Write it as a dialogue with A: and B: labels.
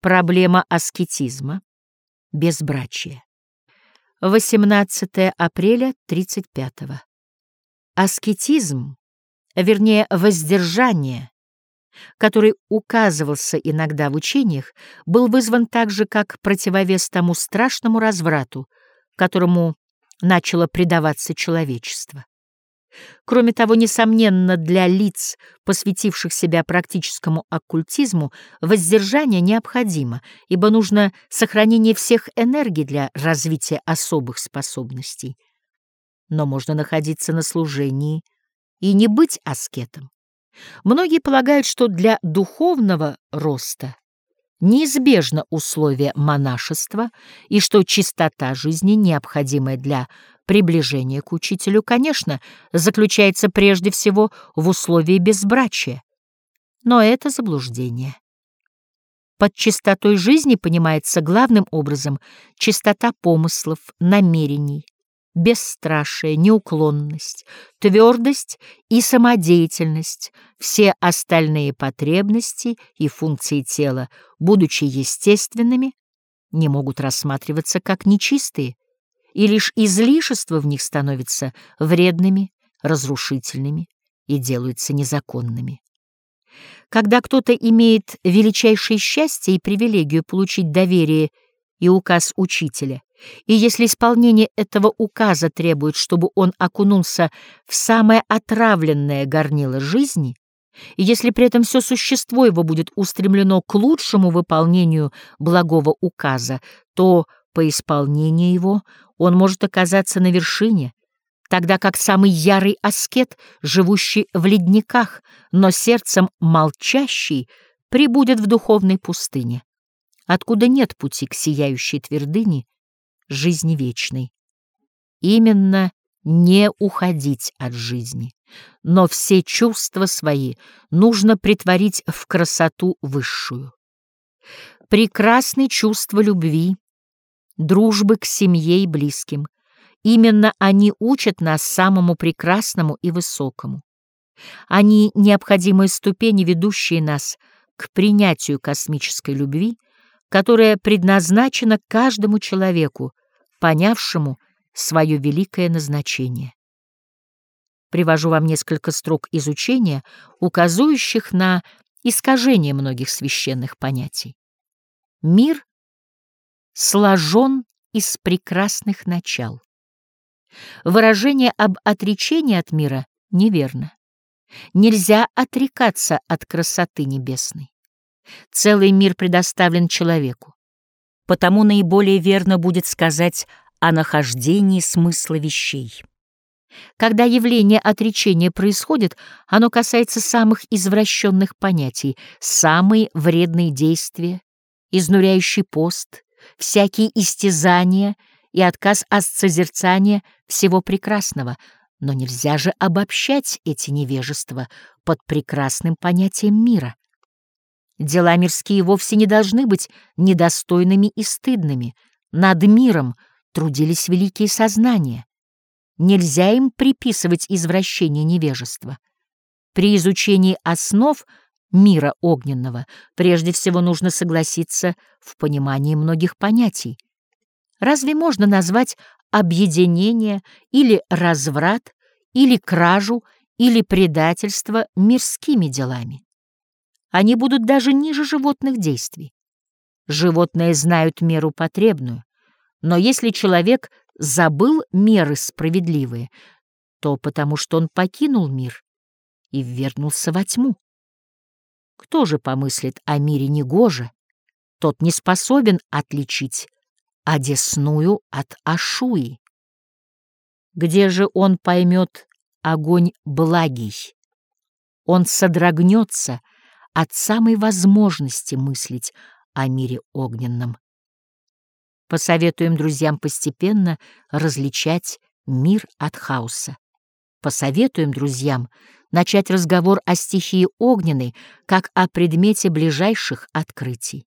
A: Проблема аскетизма, безбрачия. 18 апреля 35 -го. Аскетизм, вернее, воздержание, который указывался иногда в учениях, был вызван так же, как противовес тому страшному разврату, которому начало предаваться человечество. Кроме того, несомненно, для лиц, посвятивших себя практическому оккультизму, воздержание необходимо, ибо нужно сохранение всех энергий для развития особых способностей. Но можно находиться на служении и не быть аскетом. Многие полагают, что для духовного роста неизбежно условие монашества и что чистота жизни, необходимая для приближения к учителю, конечно, заключается прежде всего в условии безбрачия. Но это заблуждение. Под чистотой жизни понимается главным образом чистота помыслов, намерений, бесстрашие, неуклонность, твердость и самодеятельность, все остальные потребности и функции тела, будучи естественными, не могут рассматриваться как нечистые, и лишь излишества в них становятся вредными, разрушительными и делаются незаконными. Когда кто-то имеет величайшее счастье и привилегию получить доверие и указ учителя, и если исполнение этого указа требует, чтобы он окунулся в самое отравленное горнило жизни, и если при этом все существо его будет устремлено к лучшему выполнению благого указа, то по исполнению его он может оказаться на вершине, тогда как самый ярый аскет, живущий в ледниках, но сердцем молчащий, прибудет в духовной пустыне, откуда нет пути к сияющей твердыне, жизни вечной. Именно не уходить от жизни, но все чувства свои нужно притворить в красоту высшую. Прекрасны чувства любви, дружбы к семье и близким. Именно они учат нас самому прекрасному и высокому. Они — необходимые ступени, ведущие нас к принятию космической любви, которая предназначена каждому человеку, понявшему свое великое назначение. Привожу вам несколько строк изучения, указывающих на искажение многих священных понятий. Мир сложен из прекрасных начал. Выражение об отречении от мира неверно. Нельзя отрекаться от красоты небесной. Целый мир предоставлен человеку. Потому наиболее верно будет сказать о нахождении смысла вещей. Когда явление отречения происходит, оно касается самых извращенных понятий, самые вредные действия, изнуряющий пост, всякие истязания и отказ от созерцания всего прекрасного, но нельзя же обобщать эти невежества под прекрасным понятием мира. Дела мирские вовсе не должны быть недостойными и стыдными. Над миром трудились великие сознания. Нельзя им приписывать извращение невежества. При изучении основ мира огненного прежде всего нужно согласиться в понимании многих понятий. Разве можно назвать объединение или разврат, или кражу, или предательство мирскими делами? Они будут даже ниже животных действий. Животные знают меру потребную, но если человек забыл меры справедливые, то потому что он покинул мир и ввергнулся во тьму. Кто же помыслит о мире негоже, тот не способен отличить Одесную от Ашуи. Где же он поймет огонь благий? Он содрогнется — от самой возможности мыслить о мире огненном. Посоветуем друзьям постепенно различать мир от хаоса. Посоветуем друзьям начать разговор о стихии огненной как о предмете ближайших открытий.